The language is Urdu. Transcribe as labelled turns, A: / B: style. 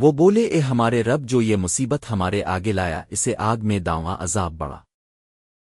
A: وہ بولے، اے ہمارے رب، جو یہ مصیبت ہمارے آگے لایا، اسے آگ میں داواں عذاب بڑا